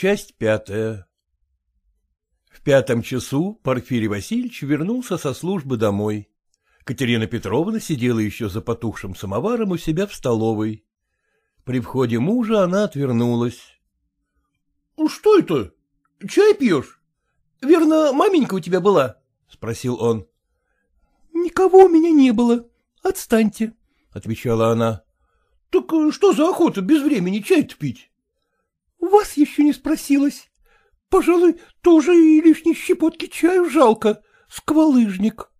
Часть пятая В пятом часу Порфирий Васильевич вернулся со службы домой. Катерина Петровна сидела еще за потухшим самоваром у себя в столовой. При входе мужа она отвернулась. — Что это? Чай пьешь? Верно, маменька у тебя была? — спросил он. — Никого у меня не было. Отстаньте, — отвечала она. — Так что за охота без времени чай-то пить? — Вас еще не спросилась. Пожалуй, тоже и лишней щепотки чаю жалко. Сквалыжник.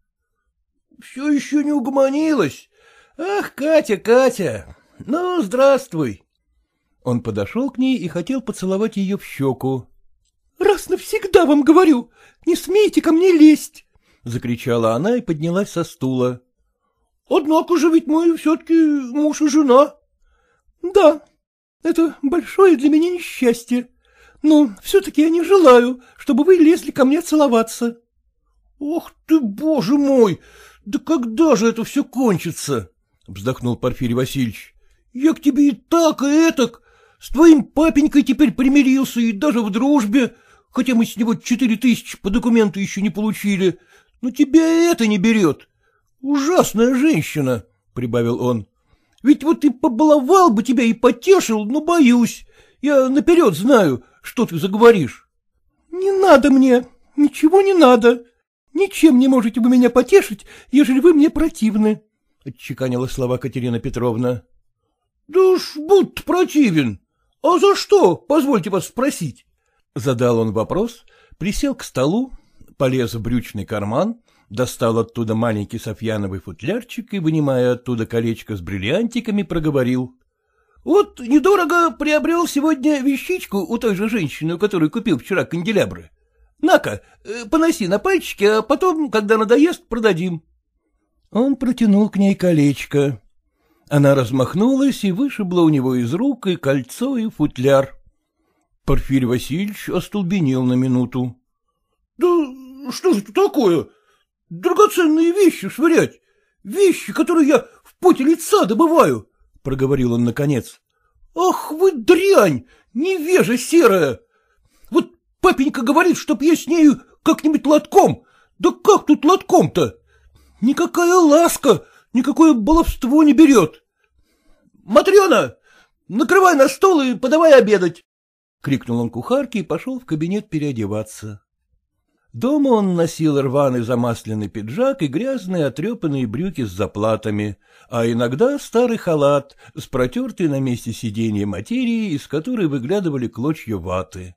— Все еще не угомонилась. Ах, Катя, Катя, ну, здравствуй. Он подошел к ней и хотел поцеловать ее в щеку. — Раз навсегда вам говорю, не смейте ко мне лезть! — закричала она и поднялась со стула. — Однако же ведь мы все-таки муж и жена. — Да, это большое для меня несчастье. Но все-таки я не желаю, чтобы вы лезли ко мне целоваться. — Ох ты, боже мой! Да когда же это все кончится? — вздохнул Порфирий Васильевич. — Я к тебе и так, и этак. С твоим папенькой теперь примирился и даже в дружбе, хотя мы с него четыре тысячи по документу еще не получили. Но тебя это не берет. Ужасная женщина, — прибавил он. Ведь вот и побаловал бы тебя и потешил, но боюсь. Я наперед знаю, что ты заговоришь. — Не надо мне, ничего не надо. Ничем не можете вы меня потешить, ежели вы мне противны, — отчеканила слова Катерина Петровна. — Да уж будто противен. — А за что, позвольте вас спросить? Задал он вопрос, присел к столу, полез в брючный карман, достал оттуда маленький софьяновый футлярчик и, вынимая оттуда колечко с бриллиантиками, проговорил. — Вот недорого приобрел сегодня вещичку у той же женщины, у которой купил вчера канделябры. На-ка, э, поноси на пальчике, а потом, когда надоест, продадим. Он протянул к ней колечко. Она размахнулась и вышибла у него из рук и кольцо, и футляр. Порфирий Васильевич остолбенел на минуту. — Да что же это такое? Драгоценные вещи швырять. Вещи, которые я в поте лица добываю, — проговорил он наконец. — Ах вы дрянь, невежа серая! Вот папенька говорит, чтоб я с нею как-нибудь лотком. Да как тут лотком-то? Никакая ласка, никакое баловство не берет. — Матрена, накрывай на стол и подавай обедать! — крикнул он кухарке и пошел в кабинет переодеваться. Дома он носил рваный замасленный пиджак и грязные отрепанные брюки с заплатами, а иногда старый халат с протертой на месте сиденья материи, из которой выглядывали клочья ваты.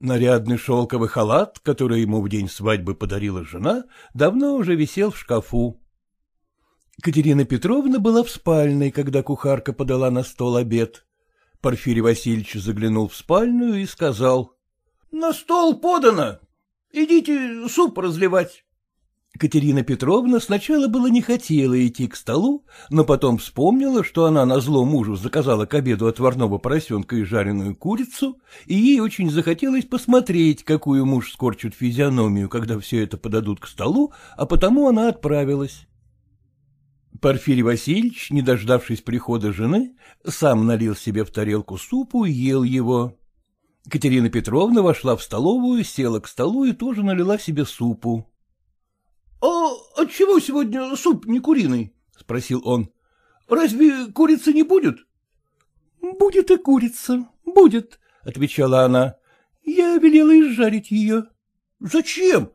Нарядный шелковый халат, который ему в день свадьбы подарила жена, давно уже висел в шкафу. Катерина Петровна была в спальной, когда кухарка подала на стол обед. Порфирий Васильевич заглянул в спальню и сказал. — На стол подано. Идите суп разливать. Катерина Петровна сначала было не хотела идти к столу, но потом вспомнила, что она на зло мужу заказала к обеду отварного поросенка и жареную курицу, и ей очень захотелось посмотреть, какую муж скорчит физиономию, когда все это подадут к столу, а потому она отправилась. Порфирий Васильевич, не дождавшись прихода жены, сам налил себе в тарелку супу и ел его. Катерина Петровна вошла в столовую, села к столу и тоже налила себе супу. — А отчего сегодня суп не куриный? — спросил он. — Разве курицы не будет? — Будет и курица, будет, — отвечала она. — Я велела изжарить ее. — Зачем?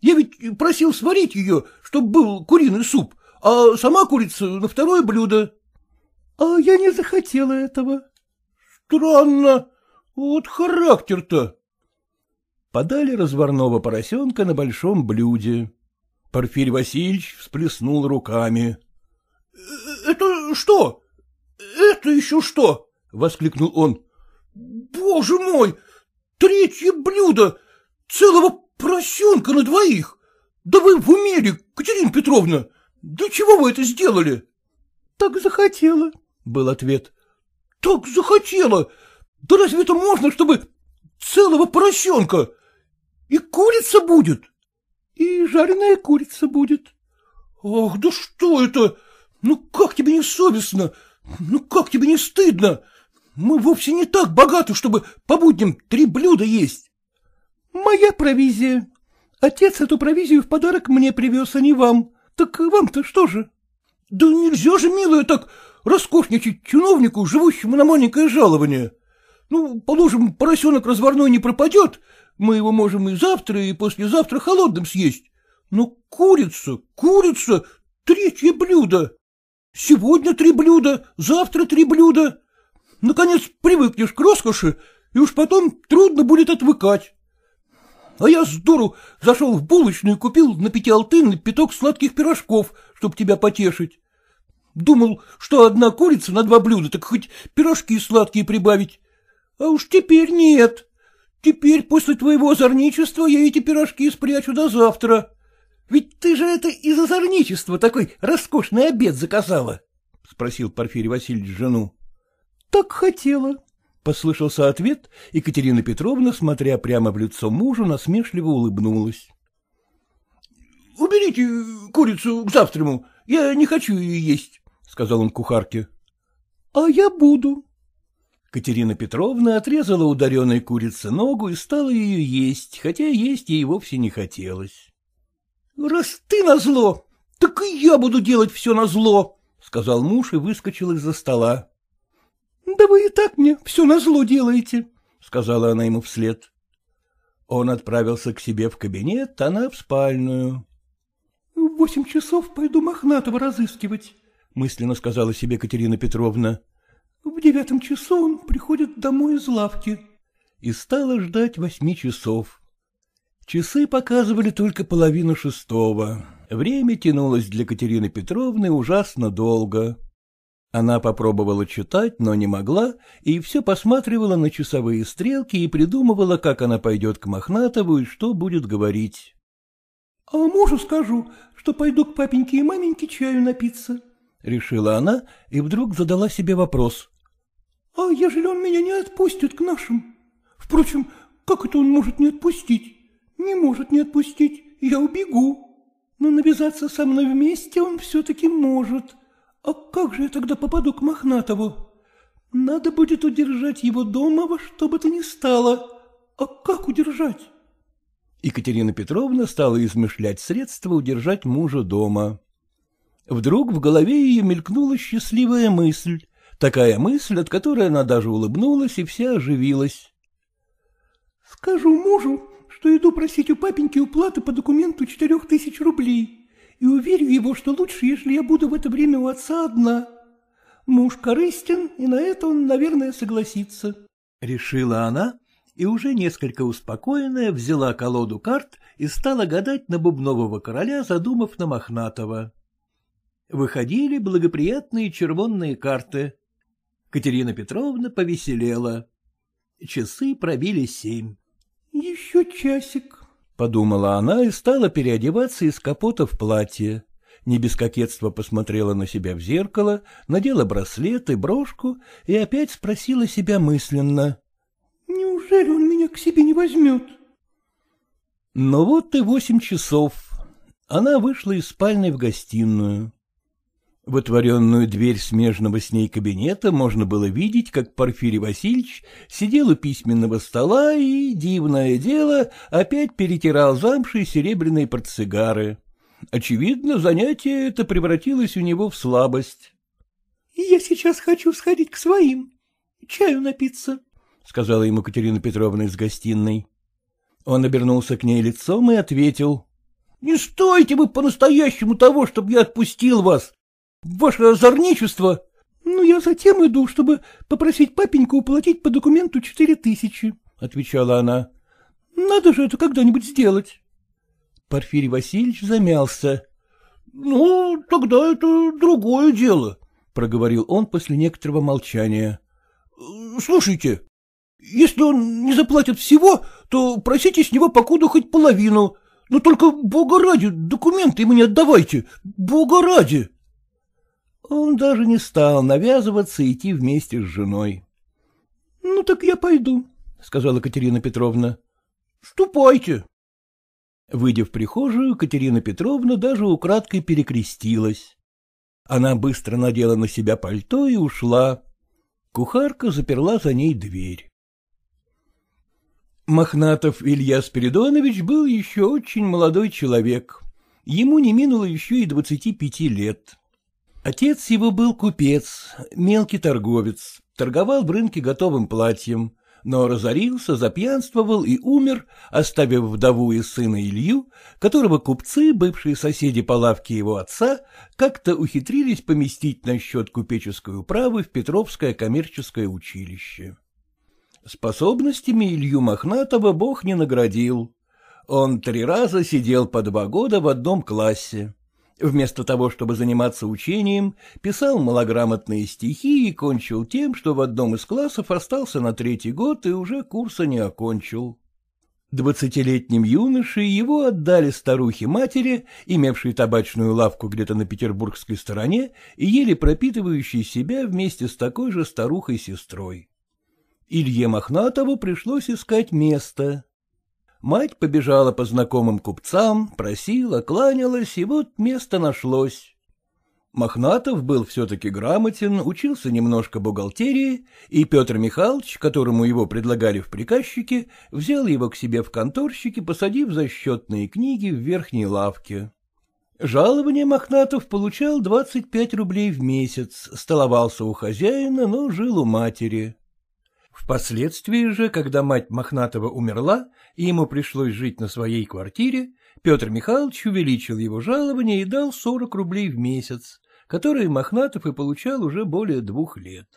Я ведь просил сварить ее, чтобы был куриный суп, а сама курица на второе блюдо. — А я не захотела этого. — Странно. Вот характер-то. Подали разварного поросенка на большом блюде. Порфирий Васильевич всплеснул руками. «Э, — Это что? Это еще что? — воскликнул он. — Боже мой! Третье блюдо! Целого поросенка на двоих! Да вы в уме Катерина Петровна? Для чего вы это сделали? — Так захотела, — был ответ. — Так захотела! Да разве это можно, чтобы целого поросенка? И курица будет? И жареная курица будет. Ах, да что это? Ну как тебе не совестно? Ну как тебе не стыдно? Мы вовсе не так богаты, чтобы по будням три блюда есть. — Моя провизия. Отец эту провизию в подарок мне привез, а не вам. Так вам-то что же? — Да нельзя же, милая, так роскошничать чиновнику, живущему на маленькое жалование. Ну, положим, поросенок разварной не пропадет, мы его можем и завтра, и послезавтра холодным съесть. Но курица, курица — третье блюдо. Сегодня три блюда, завтра три блюда. Наконец привыкнешь к роскоши, и уж потом трудно будет отвыкать. А я с дуру зашел в булочную и купил на пятиалтын пяток сладких пирожков, чтобы тебя потешить. Думал, что одна курица на два блюда, так хоть пирожки сладкие прибавить. А уж теперь нет. Теперь после твоего озорничества я эти пирожки спрячу до завтра. Ведь ты же это из озорничества такой роскошный обед заказала, — спросил Порфирий Васильевич жену. — Так хотела, — послышался ответ, и Катерина Петровна, смотря прямо в лицо мужу, насмешливо улыбнулась. — Уберите курицу к завтраму, я не хочу ее есть, — сказал он кухарке. — А я буду, Катерина Петровна отрезала ударенной курице ногу и стала ее есть, хотя есть ей вовсе не хотелось. — Раз ты назло, так и я буду делать все назло, — сказал муж и выскочил из-за стола. — Да вы и так мне все назло делаете, — сказала она ему вслед. Он отправился к себе в кабинет, она в спальную. — В восемь часов пойду Мохнатого разыскивать, — мысленно сказала себе Катерина Петровна. В девятом часу он приходит домой из лавки. И стала ждать восьми часов. Часы показывали только половину шестого. Время тянулось для Катерины Петровны ужасно долго. Она попробовала читать, но не могла, и все посматривала на часовые стрелки и придумывала, как она пойдет к Мохнатову и что будет говорить. — А мужу скажу, что пойду к папеньке и маменьке чаю напиться, — решила она и вдруг задала себе вопрос. А ежели он меня не отпустит к нашим? Впрочем, как это он может не отпустить? Не может не отпустить, я убегу. Но навязаться со мной вместе он все-таки может. А как же я тогда попаду к Мохнатову? Надо будет удержать его дома во что бы то ни стало. А как удержать? Екатерина Петровна стала измышлять средства удержать мужа дома. Вдруг в голове ее мелькнула счастливая мысль. Такая мысль, от которой она даже улыбнулась и вся оживилась. — Скажу мужу, что иду просить у папеньки уплаты по документу четырех тысяч рублей, и уверю его, что лучше, если я буду в это время у отца одна. Муж корыстен, и на это он, наверное, согласится. Решила она, и уже несколько успокоенная взяла колоду карт и стала гадать на бубнового короля, задумав на Мохнатого. Выходили благоприятные червонные карты. Катерина Петровна повеселела. Часы пробили семь. — Еще часик, — подумала она и стала переодеваться из капота в платье. Не без кокетства посмотрела на себя в зеркало, надела браслет и брошку и опять спросила себя мысленно. — Неужели он меня к себе не возьмет? Но вот и восемь часов. Она вышла из спальни в гостиную. В отворенную дверь смежного с ней кабинета можно было видеть, как Порфирий Васильевич сидел у письменного стола и, дивное дело, опять перетирал замши серебряные портсигары. Очевидно, занятие это превратилось у него в слабость. — Я сейчас хочу сходить к своим, чаю напиться, — сказала ему Катерина Петровна из гостиной. Он обернулся к ней лицом и ответил. — Не стойте вы по-настоящему того, чтобы я отпустил вас. Ваше озорничество... — Ну, я затем иду, чтобы попросить папеньку уплатить по документу четыре тысячи, — отвечала она. — Надо же это когда-нибудь сделать. Порфирий Васильевич замялся. — Ну, тогда это другое дело, — проговорил он после некоторого молчания. — Слушайте, если он не заплатит всего, то просите с него покуда хоть половину, но только, бога ради, документы ему не отдавайте, бога ради. Он даже не стал навязываться идти вместе с женой. — Ну так я пойду, — сказала Катерина Петровна. — Ступайте. Выйдя в прихожую, Катерина Петровна даже украдкой перекрестилась. Она быстро надела на себя пальто и ушла. Кухарка заперла за ней дверь. Мохнатов Илья Спиридонович был еще очень молодой человек. Ему не минуло еще и двадцати пяти лет. Отец его был купец, мелкий торговец, торговал в рынке готовым платьем, но разорился, запьянствовал и умер, оставив вдову и сына Илью, которого купцы, бывшие соседи по лавке его отца, как-то ухитрились поместить на счет купеческой управы в Петровское коммерческое училище. Способностями Илью Мохнатова бог не наградил. Он три раза сидел по два года в одном классе. Вместо того, чтобы заниматься учением, писал малограмотные стихи и кончил тем, что в одном из классов остался на третий год и уже курса не окончил. Двадцатилетним юношей его отдали старухе-матери, имевшей табачную лавку где-то на петербургской стороне и еле пропитывающей себя вместе с такой же старухой-сестрой. Илье Мохнатову пришлось искать место. Мать побежала по знакомым купцам, просила, кланялась, и вот место нашлось. Мохнатов был все-таки грамотен, учился немножко бухгалтерии, и Петр Михайлович, которому его предлагали в приказчике, взял его к себе в конторщики, посадив за счетные книги в верхней лавке. Жалование Мохнатов получал 25 рублей в месяц, столовался у хозяина, но жил у матери. Впоследствии же, когда мать Мохнатова умерла, и ему пришлось жить на своей квартире, Петр Михайлович увеличил его жалование и дал 40 рублей в месяц, которые Мохнатов и получал уже более двух лет.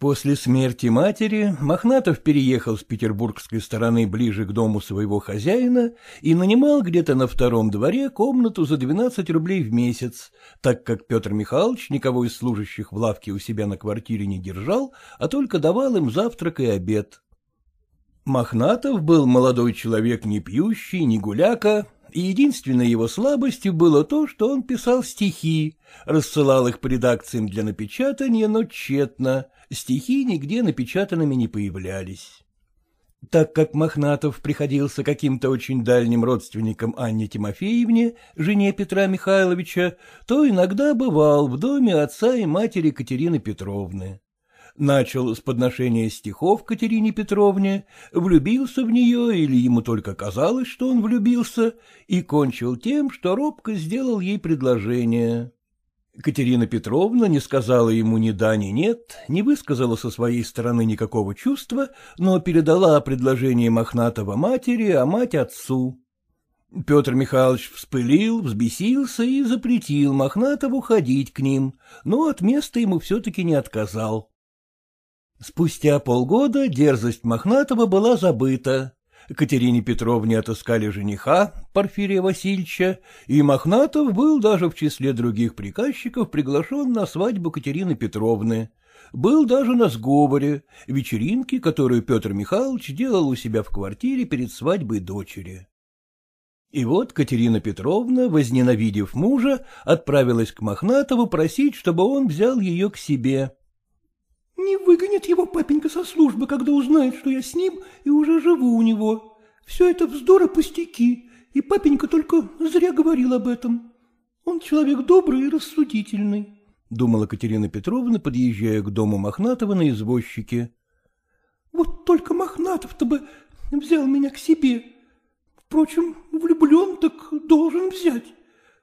После смерти матери Мохнатов переехал с петербургской стороны ближе к дому своего хозяина и нанимал где-то на втором дворе комнату за 12 рублей в месяц, так как Петр Михайлович никого из служащих в лавке у себя на квартире не держал, а только давал им завтрак и обед. Мохнатов был молодой человек не пьющий, не гуляка, и единственной его слабостью было то, что он писал стихи, рассылал их по редакциям для напечатания, но тщетно, стихи нигде напечатанными не появлялись. Так как Мохнатов приходился каким-то очень дальним родственником Анне Тимофеевне, жене Петра Михайловича, то иногда бывал в доме отца и матери Катерины Петровны. Начал с подношения стихов Катерине Петровне, влюбился в нее или ему только казалось, что он влюбился, и кончил тем, что робко сделал ей предложение. Катерина Петровна не сказала ему ни да, ни нет, не высказала со своей стороны никакого чувства, но передала предложение Мохнатова матери, а мать отцу. Петр Михайлович вспылил, взбесился и запретил Мохнатову ходить к ним, но от места ему все-таки не отказал. Спустя полгода дерзость Мохнатова была забыта. Катерине Петровне отыскали жениха, Порфирия Васильевича, и Мохнатов был даже в числе других приказчиков приглашен на свадьбу Катерины Петровны. Был даже на сговоре, вечеринке, которую Петр Михайлович делал у себя в квартире перед свадьбой дочери. И вот Катерина Петровна, возненавидев мужа, отправилась к Мохнатову просить, чтобы он взял ее к себе. Не выгонит его папенька со службы, когда узнает, что я с ним и уже живу у него. Все это вздор и пустяки, и папенька только зря говорил об этом. Он человек добрый и рассудительный, — думала Катерина Петровна, подъезжая к дому Мохнатова на извозчике. — Вот только Мохнатов-то бы взял меня к себе. Впрочем, влюблен так должен взять.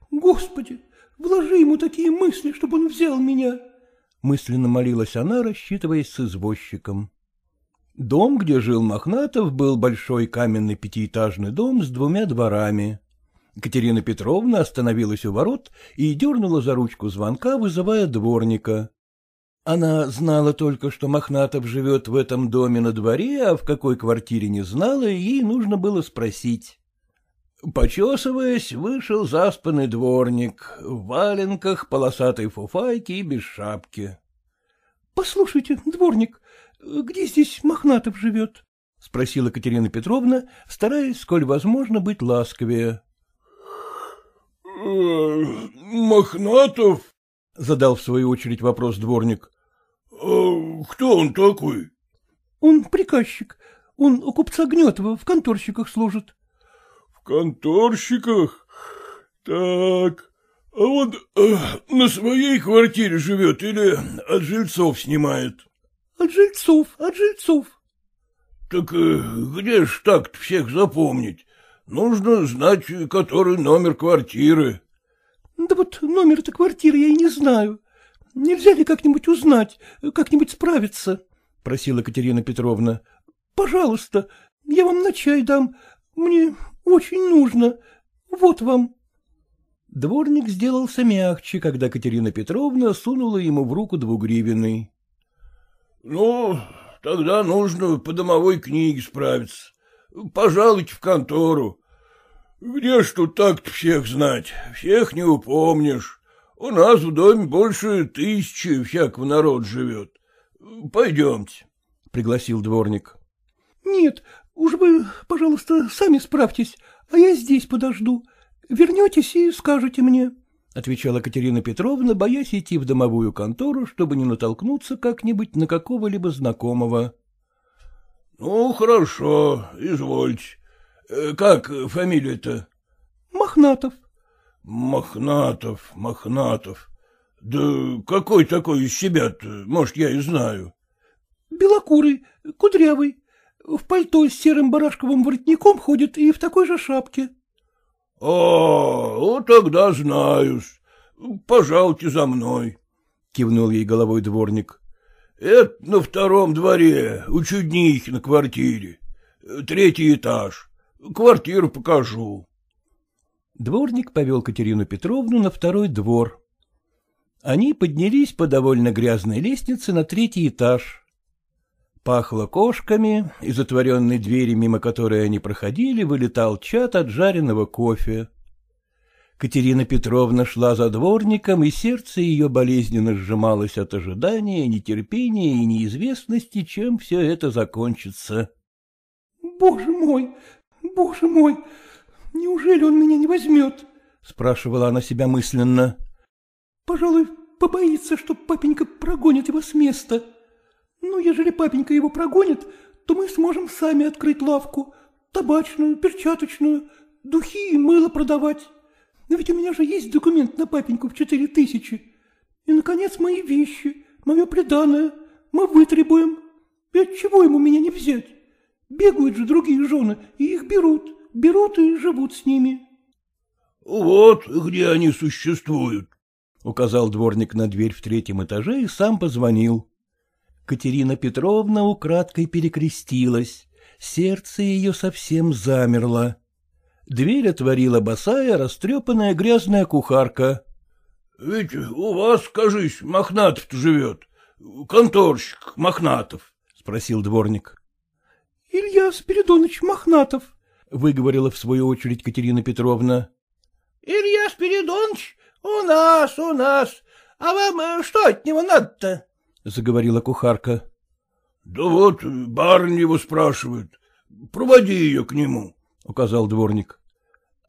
Господи, вложи ему такие мысли, чтобы он взял меня. —— мысленно молилась она, рассчитываясь с извозчиком. Дом, где жил Мохнатов, был большой каменный пятиэтажный дом с двумя дворами. Катерина Петровна остановилась у ворот и дернула за ручку звонка, вызывая дворника. Она знала только, что Мохнатов живет в этом доме на дворе, а в какой квартире не знала, и ей нужно было спросить. Почесываясь, вышел заспанный дворник, в валенках, полосатой фуфайке и без шапки. — Послушайте, дворник, где здесь Мохнатов живет? — спросила Катерина Петровна, стараясь, сколь возможно, быть ласковее. «Э, — Мохнатов? — задал в свою очередь вопрос дворник. «А кто он такой? — Он приказчик. Он у купца Гнетова в конторщиках служит конторщиках? Так, а он э, на своей квартире живет или от жильцов снимает? От жильцов, от жильцов. — Так э, где ж так-то всех запомнить? Нужно знать, который номер квартиры. — Да вот номер-то квартиры я и не знаю. Нельзя ли как-нибудь узнать, как-нибудь справиться? — просила Катерина Петровна. — Пожалуйста, я вам на чай дам. Мне очень нужно. Вот вам. Дворник сделался мягче, когда Катерина Петровна сунула ему в руку двугривенный. — Ну, тогда нужно по домовой книге справиться. Пожалуйте в контору. Где ж тут так-то всех знать? Всех не упомнишь. У нас в доме больше тысячи всякого народ живет. Пойдемте, — пригласил дворник. — Нет, уж вы, пожалуйста, сами справьтесь, а я здесь подожду. Вернетесь и скажете мне, — отвечала Катерина Петровна, боясь идти в домовую контору, чтобы не натолкнуться как-нибудь на какого-либо знакомого. — Ну, хорошо, извольте. Э, как фамилия-то? — Мохнатов. — Мохнатов, Мохнатов. Да какой такой из себя-то, может, я и знаю. — Белокурый, кудрявый. В пальто с серым барашковым воротником ходит и в такой же шапке. — А, вот тогда знаюсь. Пожалуйте за мной, — кивнул ей головой дворник. Это на втором дворе, у чуднихи на квартире. Третий этаж. Квартиру покажу. Дворник повел Катерину Петровну на второй двор. Они поднялись по довольно грязной лестнице на третий этаж. Пахло кошками, из затворенной двери, мимо которой они проходили, вылетал чат от жареного кофе. Катерина Петровна шла за дворником, и сердце ее болезненно сжималось от ожидания, нетерпения и неизвестности, чем все это закончится. — Боже мой, боже мой, неужели он меня не возьмет? — спрашивала она себя мысленно. — Пожалуй, побоится, что папенька прогонит его с места. Ну, ежели папенька его прогонит, то мы сможем сами открыть лавку, табачную, перчаточную, духи и мыло продавать. Но ведь у меня же есть документ на папеньку в четыре тысячи. И, наконец, мои вещи, мое преданное, мы вытребуем. И отчего ему меня не взять? Бегают же другие жены, и их берут, берут и живут с ними. — Вот где они существуют, — указал дворник на дверь в третьем этаже и сам позвонил. Катерина Петровна украдкой перекрестилась, сердце ее совсем замерло. Дверь отворила босая, растрепанная грязная кухарка. — Ведь у вас, кажись, Мохнатов-то живет. Конторщик Мохнатов, — спросил дворник. — Илья Спиридонович Мохнатов, — выговорила в свою очередь Катерина Петровна. — Илья Спиридонович, у нас, у нас. А вам э, что от него надо-то? — заговорила кухарка. — Да вот барыня его спрашивает. Проводи ее к нему, — указал дворник.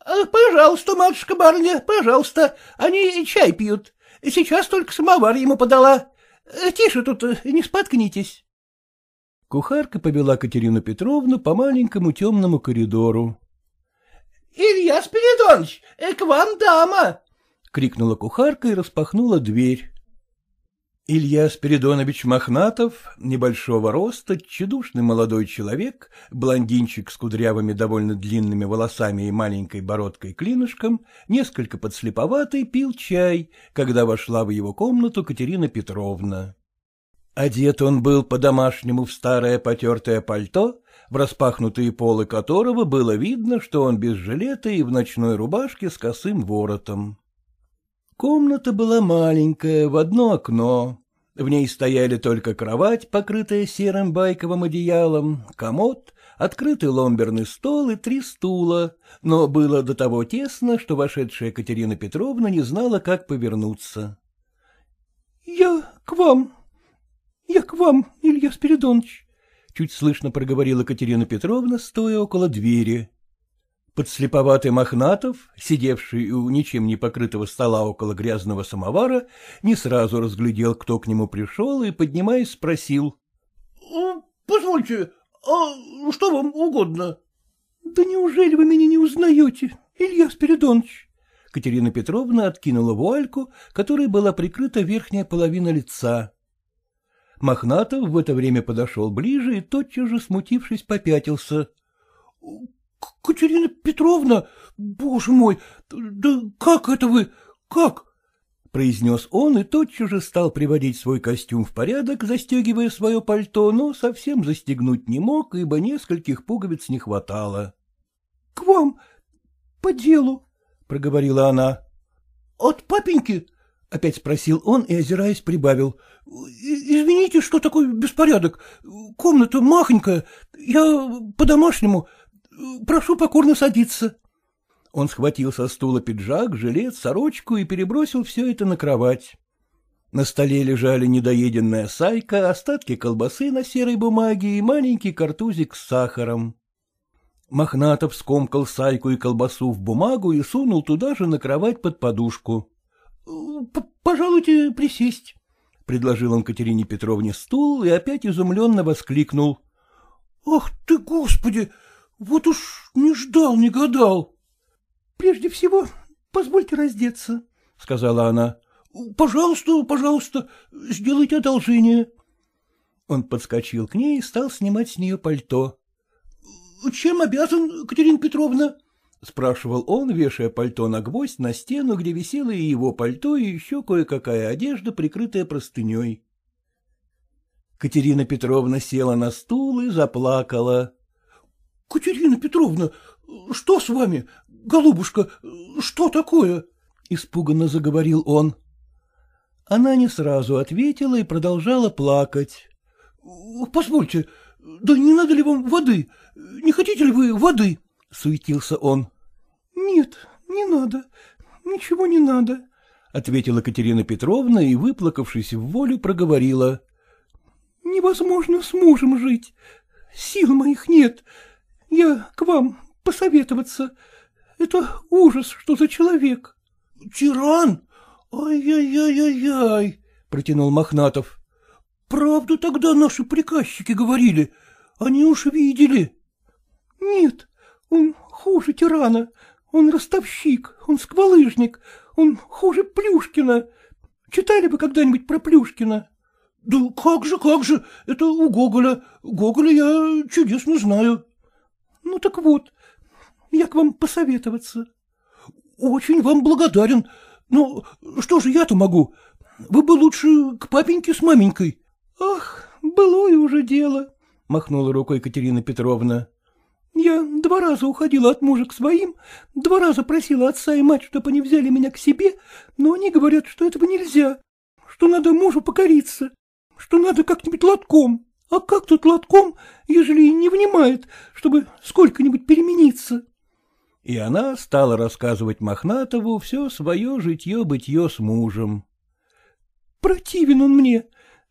Э, — Пожалуйста, матушка барыня, пожалуйста. Они чай пьют. Сейчас только самовар ему подала. Э, тише тут, не споткнитесь. Кухарка повела Катерину Петровну по маленькому темному коридору. — Илья Спиридонович, к вам дама! — крикнула кухарка и распахнула дверь. Илья Спиридонович Мохнатов, небольшого роста, тщедушный молодой человек, блондинчик с кудрявыми довольно длинными волосами и маленькой бородкой-клинышком, несколько подслеповатый, пил чай, когда вошла в его комнату Катерина Петровна. Одет он был по-домашнему в старое потертое пальто, в распахнутые полы которого было видно, что он без жилета и в ночной рубашке с косым воротом. Комната была маленькая, в одно окно. В ней стояли только кровать, покрытая серым байковым одеялом, комод, открытый ломберный стол и три стула, но было до того тесно, что вошедшая Катерина Петровна не знала, как повернуться. — Я к вам, я к вам, Илья Спиридонович, — чуть слышно проговорила Катерина Петровна, стоя около двери. Подслеповатый Мохнатов, сидевший у ничем не покрытого стола около грязного самовара, не сразу разглядел, кто к нему пришел, и, поднимаясь, спросил. — Позвольте, а что вам угодно? — Да неужели вы меня не узнаете, Илья Спиридонович? Катерина Петровна откинула вуальку, которой была прикрыта верхняя половина лица. Мохнатов в это время подошел ближе и тотчас же, смутившись, попятился. — Катерина Петровна, боже мой, да как это вы, как? — произнес он и тотчас же стал приводить свой костюм в порядок, застегивая свое пальто, но совсем застегнуть не мог, ибо нескольких пуговиц не хватало. — К вам, по делу, — проговорила она. — От папеньки? — опять спросил он и, озираясь, прибавил. — Извините, что такой беспорядок. Комната махонькая. Я по-домашнему. Прошу покорно садиться. Он схватил со стула пиджак, жилет, сорочку и перебросил все это на кровать. На столе лежали недоеденная сайка, остатки колбасы на серой бумаге и маленький картузик с сахаром. Мохнатов скомкал сайку и колбасу в бумагу и сунул туда же на кровать под подушку. — Пожалуйте присесть, — предложил он Катерине Петровне стул и опять изумленно воскликнул. — Ах ты, господи! Вот уж не ждал, не гадал. — Прежде всего, позвольте раздеться, — сказала она. — Пожалуйста, пожалуйста, сделайте одолжение. Он подскочил к ней и стал снимать с нее пальто. — Чем обязан, Катерина Петровна? — спрашивал он, вешая пальто на гвоздь на стену, где висело и его пальто, и еще кое-какая одежда, прикрытая простыней. Катерина Петровна села на стул и заплакала. — Катерина Петровна, что с вами? Голубушка, что такое? — испуганно заговорил он. Она не сразу ответила и продолжала плакать. — Позвольте, да не надо ли вам воды? Не хотите ли вы воды? — суетился он. — Нет, не надо, ничего не надо, — ответила Катерина Петровна и, выплакавшись в волю, проговорила. — Невозможно с мужем жить. Сил моих нет. Я к вам посоветоваться. Это ужас, что за человек. — Тиран? Ай-яй-яй-яй-яй, — протянул Мохнатов. — Правду тогда наши приказчики говорили. Они уж видели. — Нет, он хуже тирана, он ростовщик, он сквалыжник, он хуже Плюшкина. Читали бы когда-нибудь про Плюшкина? — Да как же, как же, это у Гоголя. Гоголя я чудесно знаю. — Ну так вот, я к вам посоветоваться. — Очень вам благодарен. Но что же я-то могу? Вы бы лучше к папеньке с маменькой. — Ах, былое уже дело, — махнула рукой Катерина Петровна. Я два раза уходила от мужа к своим, два раза просила отца и мать, чтобы они взяли меня к себе, но они говорят, что этого нельзя, что надо мужу покориться, что надо как-нибудь лотком. А как тут лотком, ежели не внимает, чтобы сколько-нибудь перемениться? И она стала рассказывать Мохнатову все свое житье-бытье с мужем. Противен он мне,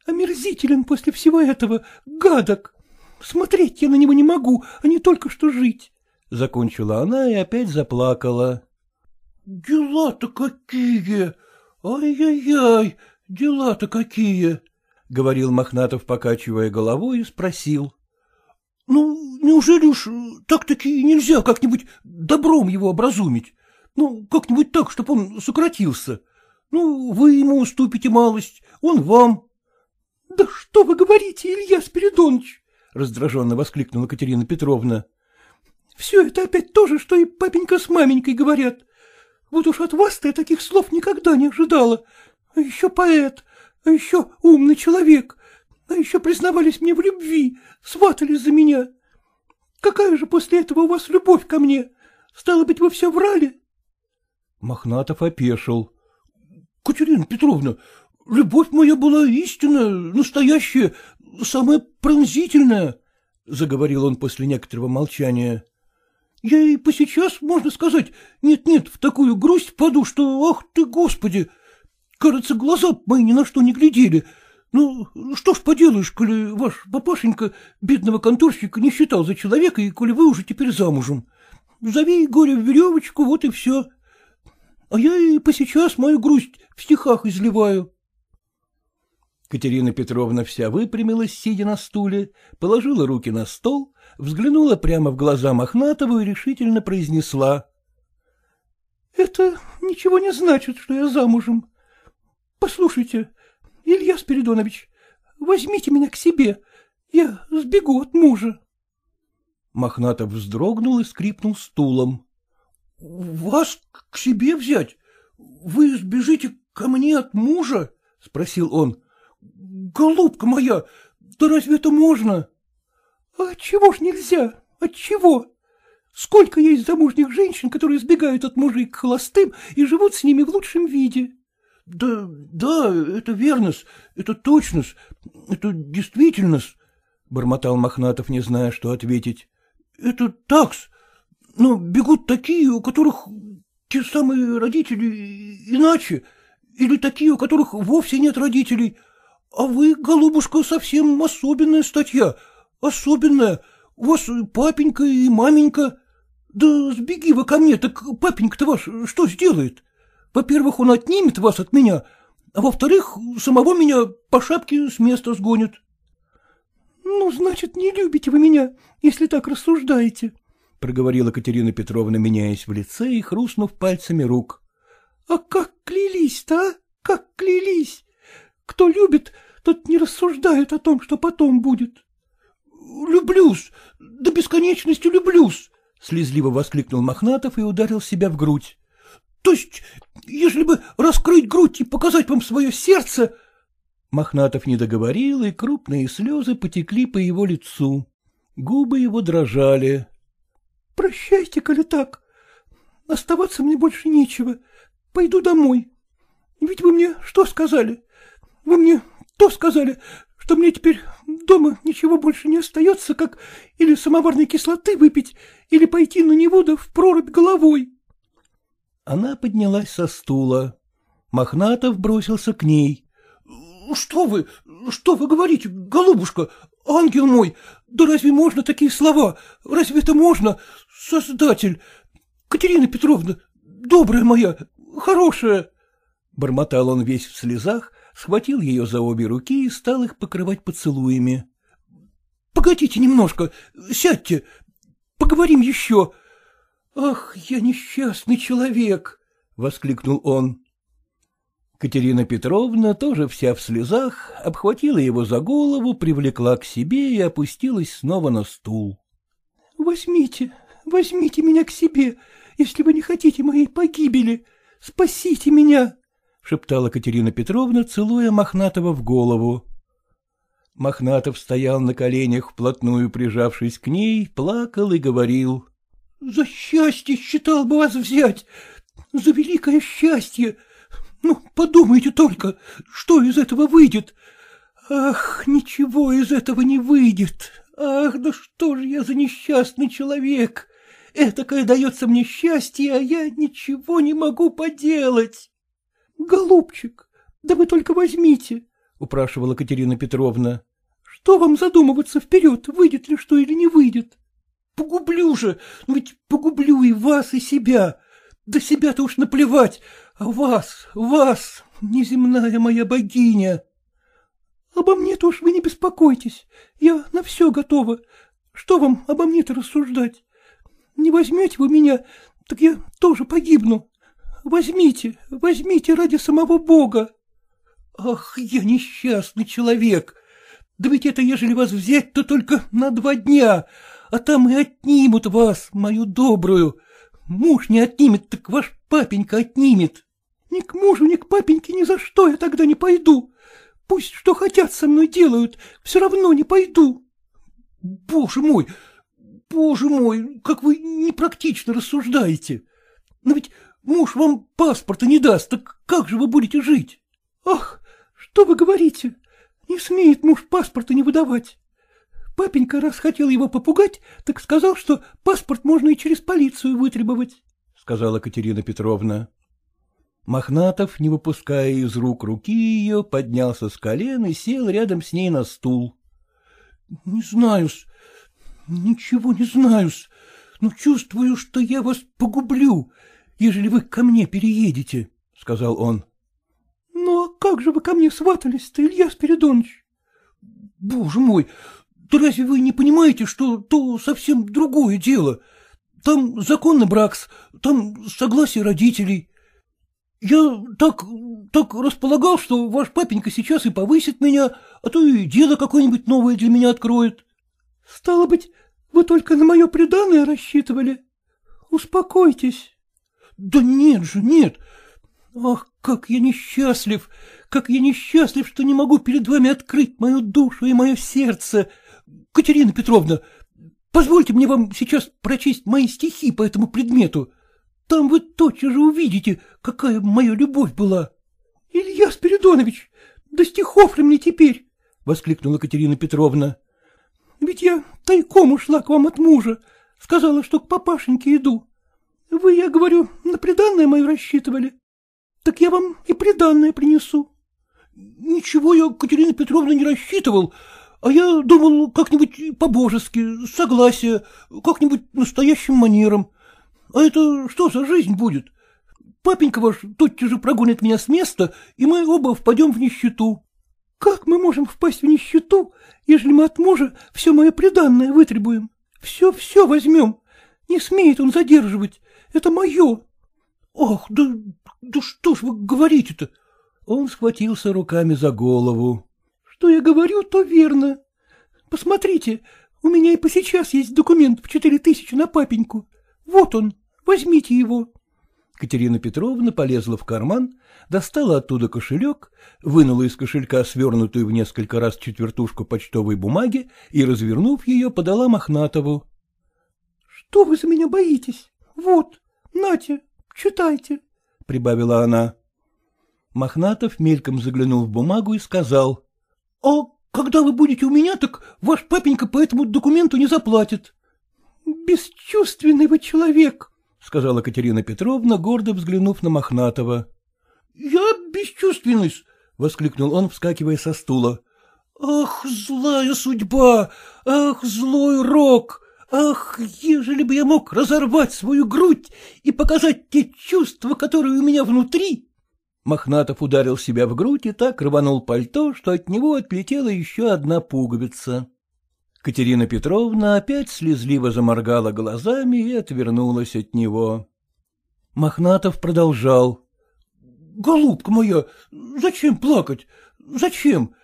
омерзителен после всего этого, гадок. Смотреть я на него не могу, а не только что жить. Закончила она и опять заплакала. — Дела-то какие! Ай-яй-яй, дела-то какие! — говорил Мохнатов, покачивая головой, и спросил. — Ну, неужели уж так-таки нельзя как-нибудь добром его образумить? Ну, как-нибудь так, чтобы он сократился. Ну, вы ему уступите малость, он вам. — Да что вы говорите, Илья Спиридонович? — раздраженно воскликнула Катерина Петровна. — Все это опять то же, что и папенька с маменькой говорят. Вот уж от вас-то я таких слов никогда не ожидала. А еще поэт, а еще умный человек, а еще признавались мне в любви, сватались за меня. Какая же после этого у вас любовь ко мне? Стало быть, вы все врали? Мохнатов опешил. — Катерина Петровна, любовь моя была истинная, настоящая, самое пронзительное, — заговорил он после некоторого молчания. — Я и посейчас, можно сказать, нет-нет, в такую грусть паду, что, ах ты, господи! Кажется, глаза мои ни на что не глядели. Ну, что ж поделаешь, коли ваш папашенька бедного конторщика не считал за человека, и коли вы уже теперь замужем. Зови горе в веревочку, вот и все. А я и посейчас мою грусть в стихах изливаю. Катерина Петровна вся выпрямилась, сидя на стуле, положила руки на стол, взглянула прямо в глаза Мохнатову и решительно произнесла. — Это ничего не значит, что я замужем. Послушайте, Илья Спиридонович, возьмите меня к себе, я сбегу от мужа. Мохнатов вздрогнул и скрипнул стулом. — Вас к себе взять? Вы сбежите ко мне от мужа? — спросил он. — Голубка моя, да разве это можно? — А чего ж нельзя? Отчего? Сколько есть замужних женщин, которые сбегают от мужей к холостым и живут с ними в лучшем виде? — Да, да, это верно это точно это действительно бормотал Мохнатов, не зная, что ответить. — Это такс, но бегут такие, у которых те самые родители иначе, или такие, у которых вовсе нет родителей. А вы, голубушка, совсем особенная статья, особенная. У вас папенька и маменька. Да сбеги вы ко мне, так папенька-то ваш что сделает? Во-первых, он отнимет вас от меня, а во-вторых, самого меня по шапке с места сгонит. — Ну, значит, не любите вы меня, если так рассуждаете, — проговорила Катерина Петровна, меняясь в лице и хрустнув пальцами рук. — А как клялись-то, а? Как клялись? Кто любит, тот не рассуждает о том, что потом будет. — Люблюсь, до бесконечности люблюсь, — слезливо воскликнул Мохнатов и ударил себя в грудь. — То есть, если бы раскрыть грудь и показать вам свое сердце... Мохнатов не договорил, и крупные слезы потекли по его лицу. Губы его дрожали. — Прощайте, коли так. Оставаться мне больше нечего. Пойду домой. Ведь вы мне что сказали? Вы мне то сказали, что мне теперь дома ничего больше не остается, как или самоварной кислоты выпить, или пойти на Невода в прорубь головой. Она поднялась со стула. Мохнатов бросился к ней. — Что вы, что вы говорите, голубушка, ангел мой, да разве можно такие слова, разве это можно, создатель, Катерина Петровна, добрая моя, хорошая. Бормотал он весь в слезах, схватил ее за обе руки и стал их покрывать поцелуями. — Погодите немножко, сядьте, поговорим еще. — Ах, я несчастный человек! — воскликнул он. Катерина Петровна, тоже вся в слезах, обхватила его за голову, привлекла к себе и опустилась снова на стул. — Возьмите, возьмите меня к себе, если вы не хотите моей погибели. Спасите меня! — шептала Катерина Петровна, целуя Мохнатова в голову. Мохнатов стоял на коленях, вплотную прижавшись к ней, плакал и говорил. — За счастье считал бы вас взять, за великое счастье! Ну, подумайте только, что из этого выйдет? Ах, ничего из этого не выйдет. Ах, да что же я за несчастный человек! Этакое дается мне счастье, а я ничего не могу поделать. — Голубчик, да вы только возьмите, — упрашивала Катерина Петровна. — Что вам задумываться вперед, выйдет ли что или не выйдет? — Погублю же, ну ведь погублю и вас, и себя. Да себя-то уж наплевать, а вас, вас, неземная моя богиня. — Обо мне-то уж вы не беспокойтесь, я на все готова. Что вам обо мне-то рассуждать? Не возьмете вы меня, так я тоже погибну. Возьмите, возьмите ради самого Бога. Ах, я несчастный человек. Да ведь это, ежели вас взять, то только на два дня, а там и отнимут вас, мою добрую. Муж не отнимет, так ваш папенька отнимет. Ни к мужу, ни к папеньке ни за что я тогда не пойду. Пусть что хотят со мной делают, все равно не пойду. Боже мой, боже мой, как вы непрактично рассуждаете. Но ведь Муж вам паспорта не даст, так как же вы будете жить? Ах, что вы говорите? Не смеет муж паспорта не выдавать. Папенька раз хотел его попугать, так сказал, что паспорт можно и через полицию вытребовать, — сказала Катерина Петровна. Мохнатов, не выпуская из рук руки ее, поднялся с колен и сел рядом с ней на стул. — Не знаю-с, ничего не знаю-с, но чувствую, что я вас погублю, ежели вы ко мне переедете, — сказал он. — Ну, а как же вы ко мне сватались-то, Илья Спиридонович? — Боже мой, да разве вы не понимаете, что то совсем другое дело? Там законный брак, там согласие родителей. Я так, так располагал, что ваш папенька сейчас и повысит меня, а то и дело какое-нибудь новое для меня откроет. — Стало быть, вы только на мое преданное рассчитывали? Успокойтесь. — Да нет же, нет. Ах, как я несчастлив, как я несчастлив, что не могу перед вами открыть мою душу и мое сердце. Катерина Петровна, позвольте мне вам сейчас прочесть мои стихи по этому предмету. Там вы тотчас же увидите, какая моя любовь была. — Илья Спиридонович, да стихов ли мне теперь? — воскликнула Катерина Петровна. — Ведь я тайком ушла к вам от мужа, сказала, что к папашеньке иду. Вы, я говорю, на приданное мое рассчитывали. Так я вам и приданное принесу. — Ничего я, Катерина Петровна, не рассчитывал, а я думал как-нибудь по-божески, согласие, как-нибудь настоящим манером. А это что за жизнь будет? Папенька ваш тотчас же прогонит меня с места, и мы оба впадем в нищету. — Как мы можем впасть в нищету, ежели мы от мужа все мое преданное вытребуем? Все-все возьмем. Не смеет он задерживать. Это мое. — Ах, да, да что ж вы говорите-то? Он схватился руками за голову. — Что я говорю, то верно. Посмотрите, у меня и по сейчас есть документ в четыре тысячи на папеньку. Вот он, возьмите его. Катерина Петровна полезла в карман, достала оттуда кошелек, вынула из кошелька свернутую в несколько раз четвертушку почтовой бумаги и, развернув ее, подала Мохнатову. — Что вы за меня боитесь? Вот, нате, читайте, — прибавила она. Мохнатов мельком заглянул в бумагу и сказал. — А когда вы будете у меня, так ваш папенька по этому документу не заплатит. — Бесчувственный вы человек, — сказала Катерина Петровна, гордо взглянув на Мохнатова. — Я бесчувственный, — воскликнул он, вскакивая со стула. — Ах, злая судьба! Ах, злой рок! Ах, ежели бы я мог разорвать свою грудь и показать те чувства, которые у меня внутри! Мохнатов ударил себя в грудь и так рванул пальто, что от него отлетела еще одна пуговица. Катерина Петровна опять слезливо заморгала глазами и отвернулась от него. Мохнатов продолжал. — Голубка моя, зачем плакать? Зачем?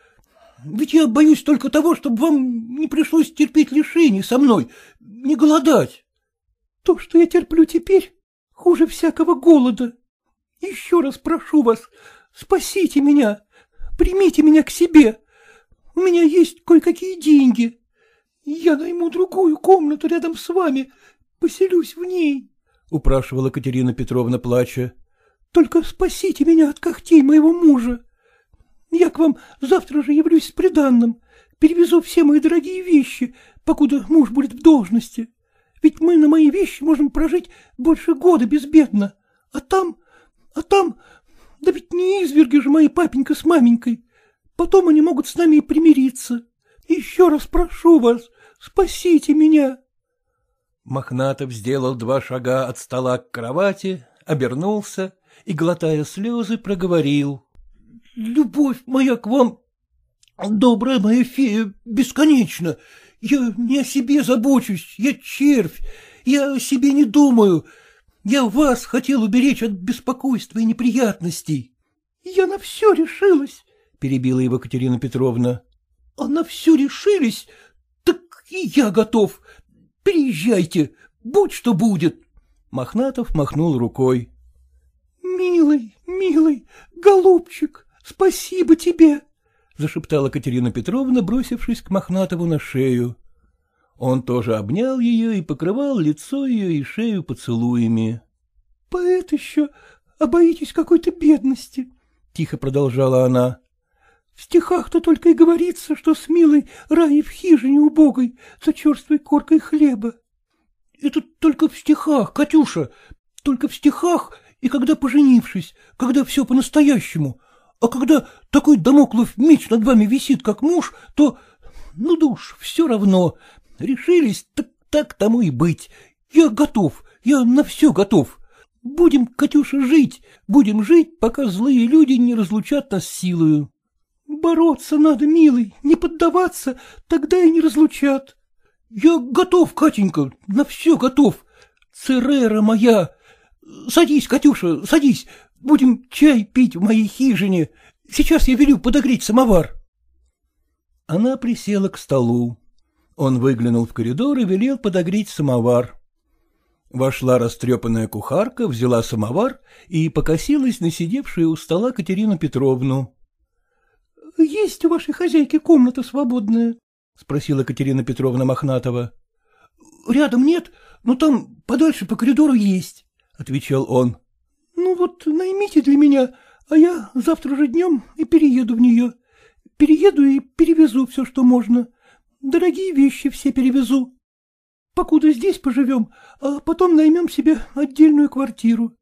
Ведь я боюсь только того, чтобы вам не пришлось терпеть лишений со мной, не голодать. — То, что я терплю теперь, хуже всякого голода. Еще раз прошу вас, спасите меня, примите меня к себе. У меня есть кое-какие деньги. Я найму другую комнату рядом с вами, поселюсь в ней, — упрашивала Катерина Петровна, плача. — Только спасите меня от когтей моего мужа. Я к вам завтра же явлюсь с приданным, перевезу все мои дорогие вещи, покуда муж будет в должности. Ведь мы на мои вещи можем прожить больше года безбедно. А там, а там, да ведь не изверги же мои папенька с маменькой. Потом они могут с нами и примириться. Еще раз прошу вас, спасите меня. Мохнатов сделал два шага от стола к кровати, обернулся и, глотая слезы, проговорил. — Любовь моя к вам, добрая моя фея, бесконечна. Я не о себе забочусь, я червь, я о себе не думаю. Я вас хотел уберечь от беспокойства и неприятностей. — Я на все решилась, — перебила его Катерина Петровна. — А на все решились? Так и я готов. Приезжайте, будь что будет. Мохнатов махнул рукой. — Милый, милый, голубчик, спасибо тебе, — зашептала Катерина Петровна, бросившись к Мохнатову на шею. Он тоже обнял ее и покрывал лицо ее и шею поцелуями. — Поэт еще, а боитесь какой-то бедности, — тихо продолжала она. — В стихах-то только и говорится, что с милой рай в хижине убогой за черствой коркой хлеба. — Это только в стихах, Катюша, только в стихах и когда поженившись, когда все по-настоящему. А когда такой домоклов меч над вами висит, как муж, то... Ну да уж, все равно. Решились, так, так тому и быть. Я готов, я на все готов. Будем, Катюша, жить, будем жить, пока злые люди не разлучат нас силою. Бороться надо, милый, не поддаваться, тогда и не разлучат. Я готов, Катенька, на все готов. Церера моя. Садись, Катюша, садись. будем чай пить в моей хижине. Сейчас я велю подогреть самовар. Она присела к столу. Он выглянул в коридор и велел подогреть самовар. Вошла растрепанная кухарка, взяла самовар и покосилась на сидевшую у стола Катерину Петровну. — Есть у вашей хозяйки комната свободная? — спросила Катерина Петровна Мохнатова. — Рядом нет, но там подальше по коридору есть, — отвечал он. — Ну вот наймите для меня, а я завтра же днем и перееду в нее. Перееду и перевезу все, что можно. Дорогие вещи все перевезу. Покуда здесь поживем, а потом наймем себе отдельную квартиру.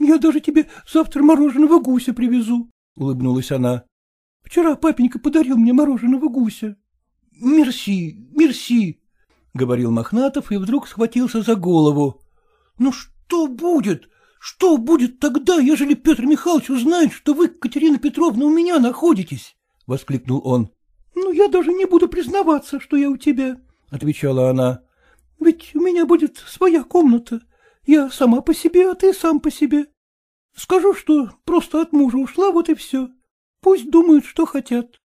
Я даже тебе завтра мороженого гуся привезу, — улыбнулась она. Вчера папенька подарил мне мороженого гуся. — Мерси, мерси, — говорил Мохнатов и вдруг схватился за голову. — Ну что будет? Что будет тогда, ежели Петр Михайлович узнает, что вы, Катерина Петровна, у меня находитесь? — воскликнул он. — Ну, я даже не буду признаваться, что я у тебя, — отвечала она. Ведь у меня будет своя комната. Я сама по себе, а ты сам по себе. Скажу, что просто от мужа ушла, вот и все. Пусть думают, что хотят.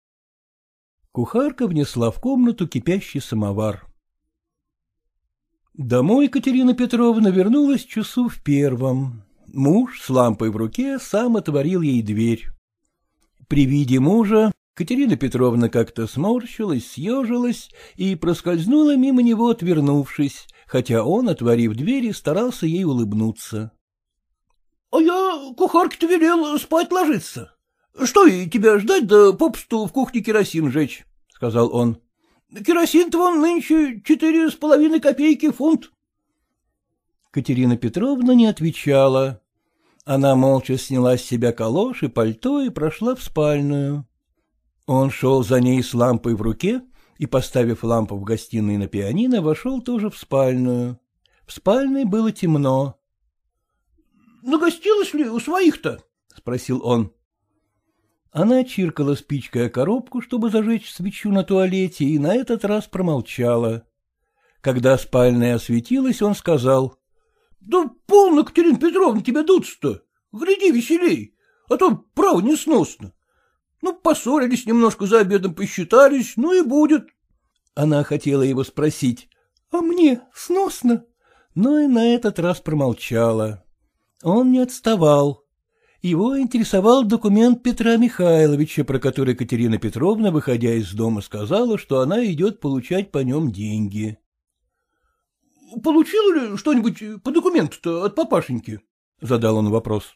Кухарка внесла в комнату кипящий самовар. Домой Катерина Петровна вернулась часу в первом. Муж с лампой в руке сам отворил ей дверь. При виде мужа Катерина Петровна как-то сморщилась, съежилась и проскользнула мимо него, отвернувшись, хотя он, отворив двери, старался ей улыбнуться. — А я кухарке-то велел спать ложиться. Что и тебя ждать, да попусту в кухне керосин жечь, — сказал он. — Керосин-то вон нынче четыре с половиной копейки фунт. Катерина Петровна не отвечала. Она молча сняла с себя калош и пальто и прошла в спальную. Он шел за ней с лампой в руке и, поставив лампу в гостиной на пианино, вошел тоже в спальную. В спальной было темно. — Нагостилась ли у своих-то? — спросил он. Она чиркала спичкой о коробку, чтобы зажечь свечу на туалете, и на этот раз промолчала. Когда спальная осветилась, он сказал. — Да полно, Катерина Петровна, тебе дуться-то. Гляди веселей, а то право несносно. Ну, поссорились немножко за обедом, посчитались, ну и будет. Она хотела его спросить, а мне сносно? Но и на этот раз промолчала. Он не отставал. Его интересовал документ Петра Михайловича, про который Катерина Петровна, выходя из дома, сказала, что она идет получать по нем деньги. — Получила ли что-нибудь по документу-то от папашеньки? — задал он вопрос.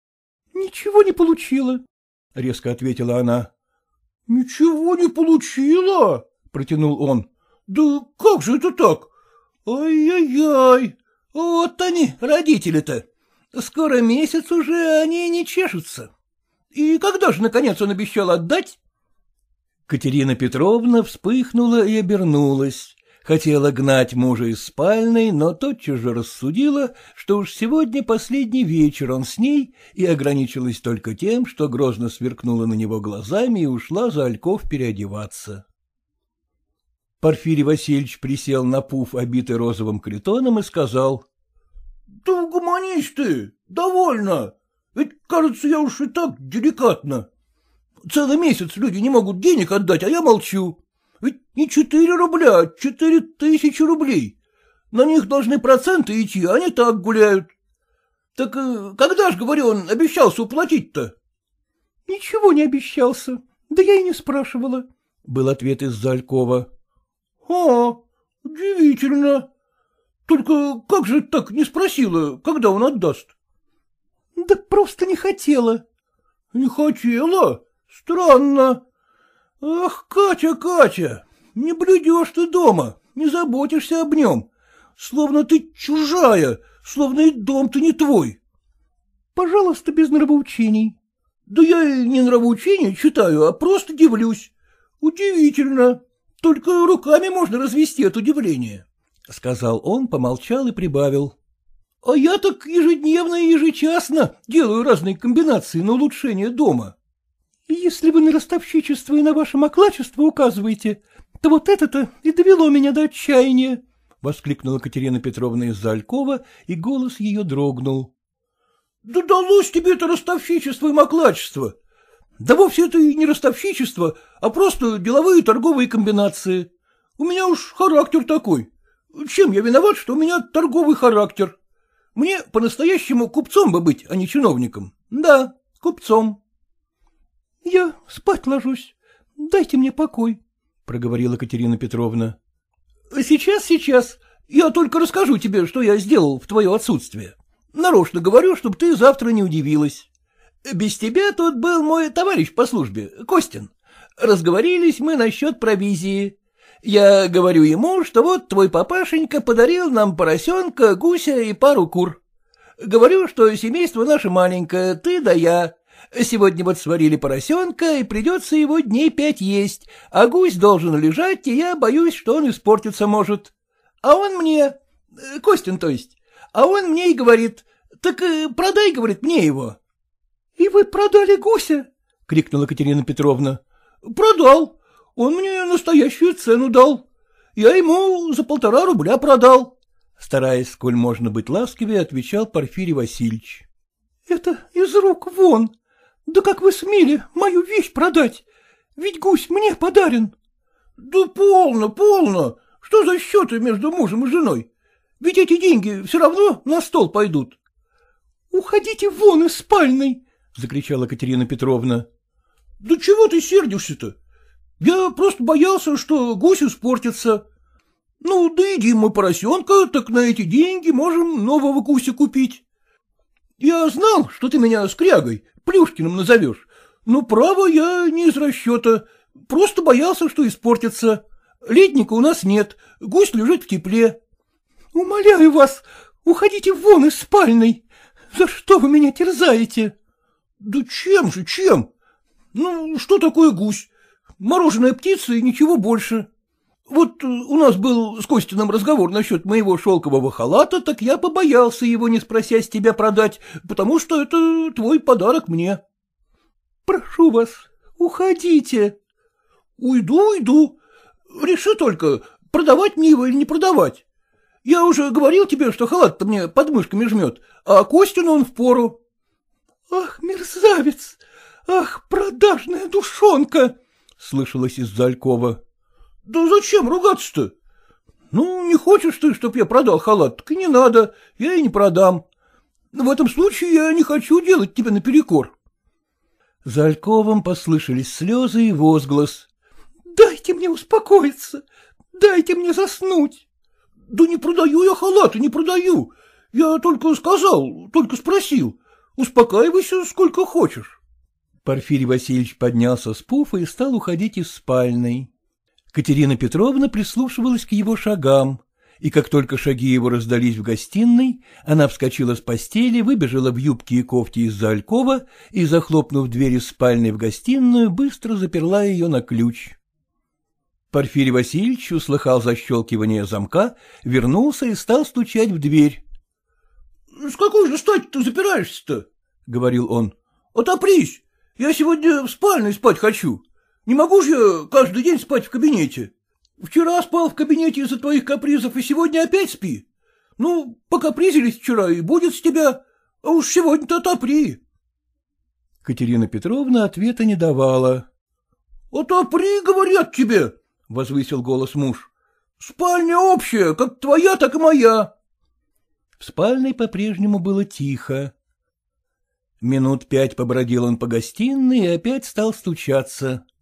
— Ничего не получила, — резко ответила она. — Ничего не получила? — протянул он. — Да как же это так? Ай-яй-яй! Вот они, родители-то. Скоро месяц уже, они не чешутся. И когда же, наконец, он обещал отдать? Катерина Петровна вспыхнула и обернулась. Хотела гнать мужа из спальной, но тотчас же рассудила, что уж сегодня последний вечер он с ней, и ограничилась только тем, что грозно сверкнула на него глазами и ушла за ольков переодеваться. Порфирий Васильевич присел на пуф, обитый розовым критоном, и сказал. — Да угомонись ты, довольно. Ведь, кажется, я уж и так деликатно. Целый месяц люди не могут денег отдать, а я молчу. Ведь не четыре рубля, а четыре тысячи рублей. На них должны проценты идти, а они так гуляют. Так э, когда ж, говорю, он обещался уплатить-то? — Ничего не обещался. Да я и не спрашивала, — был ответ из Залькова. — А, удивительно. Только как же так не спросила, когда он отдаст? — Да просто не хотела. — Не хотела? Странно. Ах, Катя, Катя, не блюдешь ты дома, не заботишься об нем. Словно ты чужая, словно и дом-то не твой. Пожалуйста, без нравоучений. Да я и не нравоучение читаю, а просто дивлюсь. Удивительно. Только руками можно развести от удивления. — сказал он, помолчал и прибавил. — А я так ежедневно и ежечасно делаю разные комбинации на улучшение дома. Если вы на ростовщичество и на ваше оклачество указываете, то вот это-то и довело меня до отчаяния, — воскликнула Катерина Петровна из-за и голос ее дрогнул. Да далось тебе это ростовщичество и маклачество. Да вовсе это и не ростовщичество, а просто деловые торговые комбинации. У меня уж характер такой. Чем я виноват, что у меня торговый характер? Мне по-настоящему купцом бы быть, а не чиновником. Да, купцом. — Я спать ложусь. Дайте мне покой, — проговорила Катерина Петровна. — Сейчас, сейчас. Я только расскажу тебе, что я сделал в твое отсутствие. Нарочно говорю, чтобы ты завтра не удивилась. Без тебя тут был мой товарищ по службе, Костин. Разговорились мы насчет провизии. Я говорю ему, что вот твой папашенька подарил нам поросенка, гуся и пару кур. Говорю, что семейство наше маленькое, ты да я. Сегодня вот сварили поросенка, и придется его дней пять есть, а гусь должен лежать, и я боюсь, что он испортиться может. А он мне, Костин то есть, а он мне и говорит, так э, продай, говорит, мне его. — И вы продали гуся? — крикнула Катерина Петровна. — Продал. Он мне настоящую цену дал. Я ему за полтора рубля продал. Стараясь, сколь можно быть ласкивее, отвечал Порфирий Васильевич. — Это из рук вон. Да как вы смели мою вещь продать? Ведь гусь мне подарен. — Да полно, полно. Что за счеты между мужем и женой? Ведь эти деньги все равно на стол пойдут. — Уходите вон из спальной! — закричала Катерина Петровна. — Да чего ты сердишься-то? Я просто боялся, что гусь испортится. Ну, да едим мы поросенка, так на эти деньги можем нового гуся купить. Я знал, что ты меня скрягой, Плюшкиным назовешь, но право я не из расчета, просто боялся, что испортится. Ледника у нас нет, гусь лежит в тепле. — Умоляю вас, уходите вон из спальной. За что вы меня терзаете? — Да чем же, чем? Ну, что такое гусь? Мороженая птица и ничего больше. Вот у нас был с Костиным разговор насчет моего шелкового халата, так я побоялся его, не спросясь тебя продать, потому что это твой подарок мне. — Прошу вас, уходите. — Уйду, уйду. Реши только, продавать мне его или не продавать. Я уже говорил тебе, что халат-то мне под мышками жмет, а Костину он впору. — Ах, мерзавец! Ах, продажная душонка! — слышалось из-за Алькова. — Да зачем ругаться-то? Ну, не хочешь ты, чтоб я продал халат, так и не надо, я и не продам. В этом случае я не хочу делать тебя наперекор. За Альковым послышались слезы и возглас. — Дайте мне успокоиться, дайте мне заснуть. — Да не продаю я халаты, не продаю. Я только сказал, только спросил. Успокаивайся сколько хочешь. Порфирий Васильевич поднялся с пуфа и стал уходить из спальной. Катерина Петровна прислушивалась к его шагам, и как только шаги его раздались в гостиной, она вскочила с постели, выбежала в юбке и кофте из-за алькова и, захлопнув дверь из спальной в гостиную, быстро заперла ее на ключ. Порфирий Васильевич услыхал защелкивание замка, вернулся и стал стучать в дверь. — С какой же стати ты запираешься-то? — говорил он. — Отопрись! Я сегодня в спальне спать хочу. Не могу же я каждый день спать в кабинете. Вчера спал в кабинете из-за твоих капризов, и сегодня опять спи. Ну, покапризились вчера, и будет с тебя, а уж сегодня-то отопри. Катерина Петровна ответа не давала. — Отопри, говорят тебе, — возвысил голос муж. — Спальня общая, как твоя, так и моя. В спальной по-прежнему было тихо. Минут пять побродил он по гостиной и опять стал стучаться. —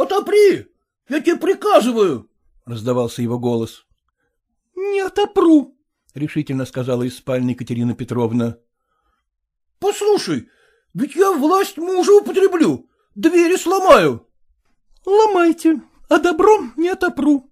Отопри! Я тебе приказываю! — раздавался его голос. — Не отопру! — решительно сказала из спальни Катерина Петровна. — Послушай, ведь я власть мужа употреблю, двери сломаю. — Ломайте, а добром не отопру.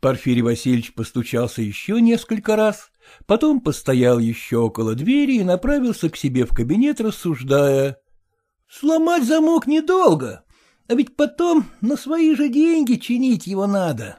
Порфирий Васильевич постучался еще несколько раз, потом постоял еще около двери и направился к себе в кабинет, рассуждая. — Сломать замок недолго, а ведь потом на свои же деньги чинить его надо.